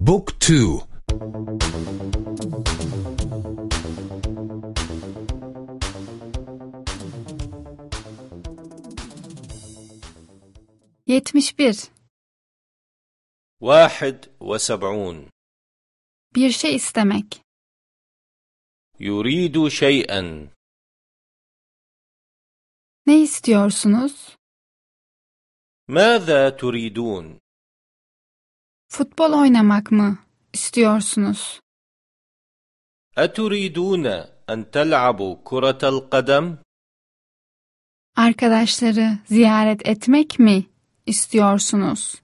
بوك تو. yetmiş bir واحد وسبعون. bir şey istemek يريد شيئا. Ne ماذا تريدون؟ Futbol oynamak mı istiyorsunuz? أتريدون أن تلعبوا كرة القدم Arkadaşları ziyaret etmek mi istiyorsunuz?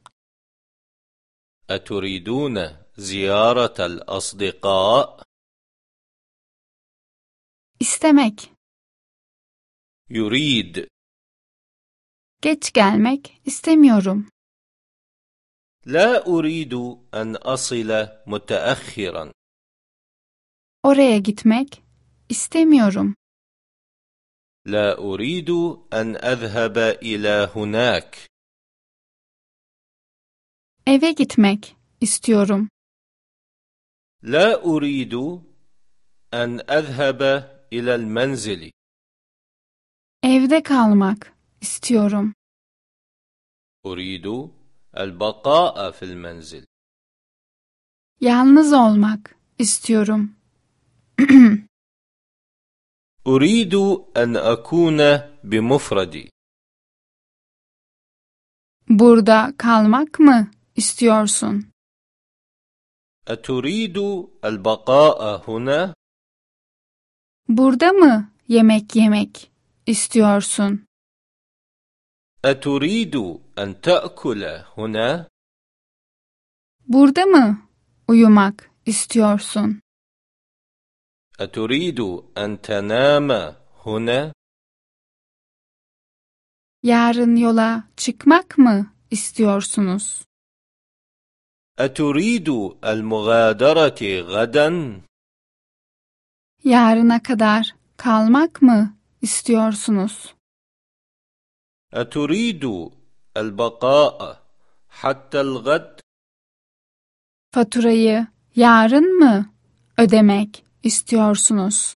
أتريدون زيارة الأصدقاء İstemek. يريد Geç gelmek istemiyorum. لا أريد أن أصل متأخرا Oraya gitmek istemiyorum. لا أريد أن أذهب إلى هناك Eve gitmek istiyorum. لا أريد أن أذهب إلى المنزل Evde kalmak istiyorum. أريد El bakâ'a fil menzil. Yalnız olmak istiyorum. Uridu en akune bi mufradi. Burada kalmak mı istiyorsun? Eturidu el bakâ'a huna? Burada mı yemek yemek istiyorsun? أتريد أن تأكل هنا Burada mı uyumak istiyorsun? أتريد أن تنام هنا Yarın yola çıkmak mı istiyorsunuz? أتريد المغادرة غدا Yarına kadar kalmak mı istiyorsunuz? أتريد البقاء حتى الغد Faturayı yarın mı ödemek istiyorsunuz?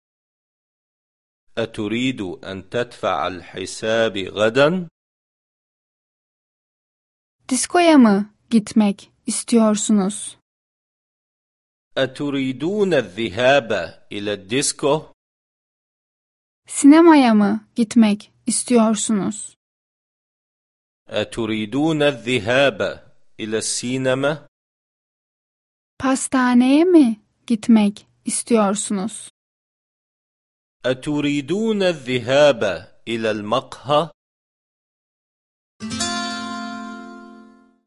أتريد أن تدفع الحساب غدا Diskoya mı gitmek istiyorsunuz? أتريدون الذهاب إلى الديسكو Sinemaya mı gitmek istiyorsunuz? أتريدون الذهاب إلى السينما Pastaneye mi gitmek istiyorsunuz? أتريدون الذهاب إلى المقهى